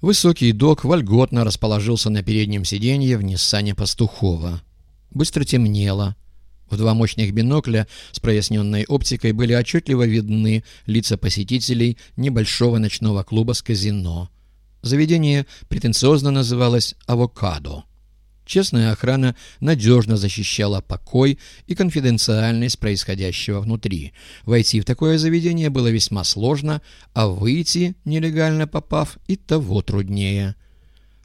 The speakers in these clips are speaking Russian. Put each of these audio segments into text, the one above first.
Высокий док вольготно расположился на переднем сиденье в Ниссане Пастухова. Быстро темнело. В два мощных бинокля с проясненной оптикой были отчетливо видны лица посетителей небольшого ночного клуба с казино. Заведение претенциозно называлось «Авокадо». Честная охрана надежно защищала покой и конфиденциальность происходящего внутри. Войти в такое заведение было весьма сложно, а выйти, нелегально попав, и того труднее.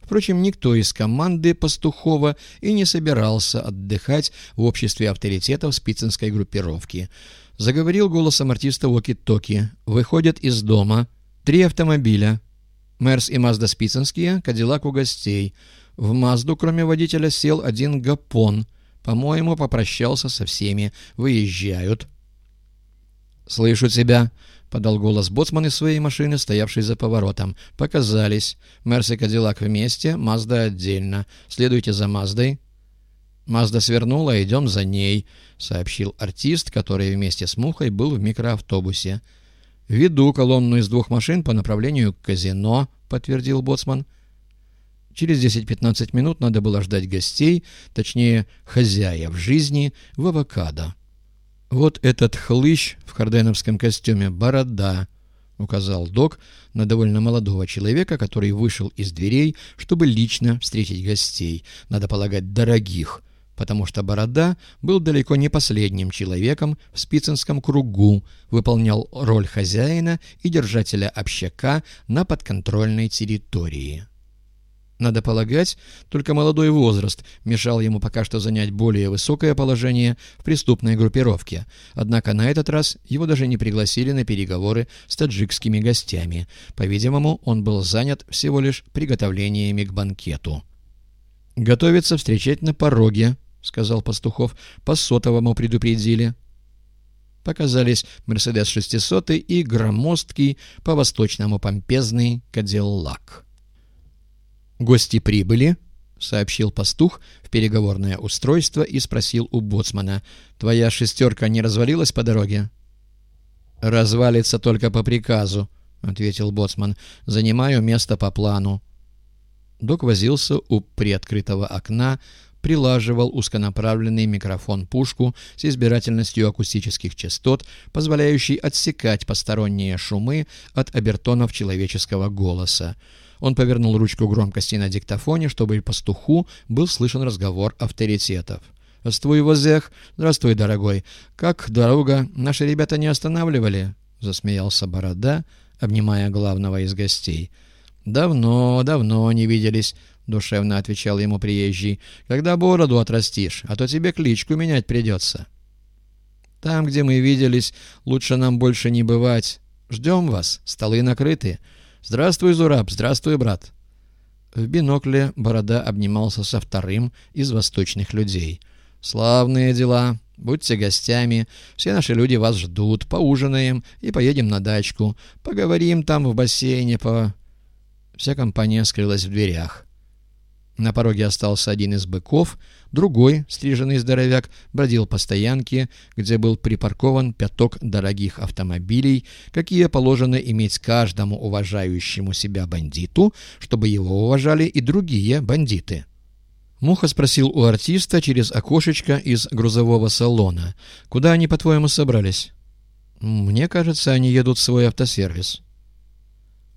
Впрочем, никто из команды Пастухова и не собирался отдыхать в обществе авторитетов спицинской группировки. Заговорил голосом артиста Воки-Токи. «Выходят из дома. Три автомобиля. Мерс и Мазда спицинские, Кадиллак у гостей». В Мазду, кроме водителя, сел один Гапон. По-моему, попрощался со всеми. Выезжают. «Слышу тебя», — подал голос боцман из своей машины, стоявшей за поворотом. «Показались. Мерс и Кадиллак вместе, Мазда отдельно. Следуйте за Маздой». «Мазда свернула, идем за ней», — сообщил артист, который вместе с Мухой был в микроавтобусе. «Веду колонну из двух машин по направлению к казино», — подтвердил боцман. Через 10-15 минут надо было ждать гостей, точнее, хозяев жизни, в авокадо. «Вот этот хлыщ в харденовском костюме, борода», — указал док на довольно молодого человека, который вышел из дверей, чтобы лично встретить гостей, надо полагать, дорогих, потому что Борода был далеко не последним человеком в спицинском кругу, выполнял роль хозяина и держателя общака на подконтрольной территории. Надо полагать, только молодой возраст мешал ему пока что занять более высокое положение в преступной группировке. Однако на этот раз его даже не пригласили на переговоры с таджикскими гостями. По-видимому, он был занят всего лишь приготовлениями к банкету. «Готовится встречать на пороге», — сказал Пастухов. «По сотовому предупредили». Показались «Мерседес 600» и громоздкий, по-восточному помпезный «Кадиллак». «Гости прибыли», — сообщил пастух в переговорное устройство и спросил у боцмана. «Твоя шестерка не развалилась по дороге?» «Развалится только по приказу», — ответил боцман. «Занимаю место по плану». Док возился у приоткрытого окна, прилаживал узконаправленный микрофон-пушку с избирательностью акустических частот, позволяющей отсекать посторонние шумы от обертонов человеческого голоса. Он повернул ручку громкости на диктофоне, чтобы и пастуху был слышен разговор авторитетов. «Здравствуй, Возех! Здравствуй, дорогой! Как дорога? Наши ребята не останавливали?» — засмеялся Борода, обнимая главного из гостей. «Давно, давно не виделись», — душевно отвечал ему приезжий. «Когда бороду отрастишь, а то тебе кличку менять придется». «Там, где мы виделись, лучше нам больше не бывать. Ждем вас, столы накрыты». «Здравствуй, Зураб! Здравствуй, брат!» В бинокле Борода обнимался со вторым из восточных людей. «Славные дела! Будьте гостями. Все наши люди вас ждут. Поужинаем и поедем на дачку. Поговорим там в бассейне по...» Вся компания скрылась в дверях. На пороге остался один из быков, другой, стриженный здоровяк, бродил по стоянке, где был припаркован пяток дорогих автомобилей, какие положено иметь каждому уважающему себя бандиту, чтобы его уважали и другие бандиты. Муха спросил у артиста через окошечко из грузового салона, «Куда они, по-твоему, собрались?» «Мне кажется, они едут в свой автосервис».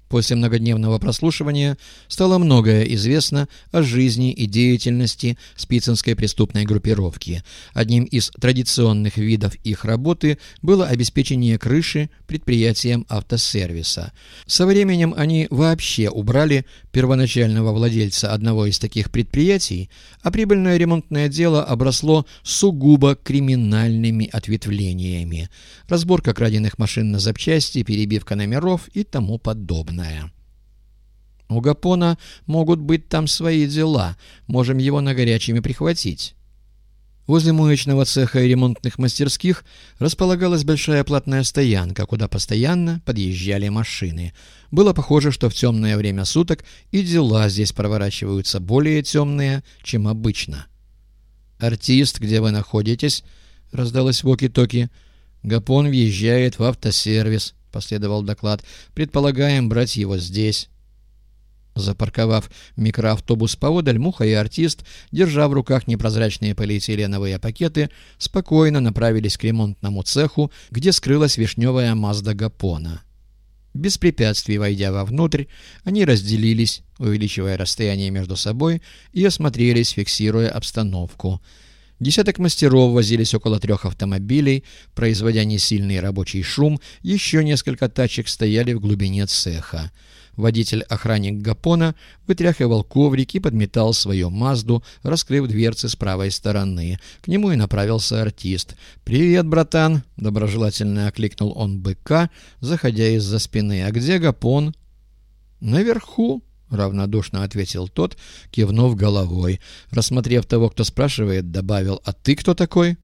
После многодневного прослушивания стало многое известно о жизни и деятельности спицинской преступной группировки. Одним из традиционных видов их работы было обеспечение крыши предприятиям автосервиса. Со временем они вообще убрали первоначального владельца одного из таких предприятий, а прибыльное ремонтное дело обросло сугубо криминальными ответвлениями. Разборка краденных машин на запчасти, перебивка номеров и тому подобное подобное. У Гапона могут быть там свои дела, можем его на горячими прихватить. Возле моечного цеха и ремонтных мастерских располагалась большая платная стоянка, куда постоянно подъезжали машины. Было похоже, что в темное время суток и дела здесь проворачиваются более темные, чем обычно. «Артист, где вы находитесь?» — раздалось воки-токи. «Гапон въезжает в автосервис последовал доклад. «Предполагаем брать его здесь». Запарковав микроавтобус поодаль, Муха и артист, держа в руках непрозрачные полиэтиленовые пакеты, спокойно направились к ремонтному цеху, где скрылась вишневая Мазда Гапона. Без препятствий войдя вовнутрь, они разделились, увеличивая расстояние между собой, и осмотрелись, фиксируя обстановку — Десяток мастеров возились около трех автомобилей, производя несильный рабочий шум, еще несколько тачек стояли в глубине цеха. Водитель-охранник Гапона вытряхивал коврик и подметал свою Мазду, раскрыв дверцы с правой стороны. К нему и направился артист. «Привет, братан!» — доброжелательно окликнул он быка, заходя из-за спины. «А где Гапон?» «Наверху», — равнодушно ответил тот, кивнув головой. Рассмотрев того, кто спрашивает, добавил «А ты кто такой?»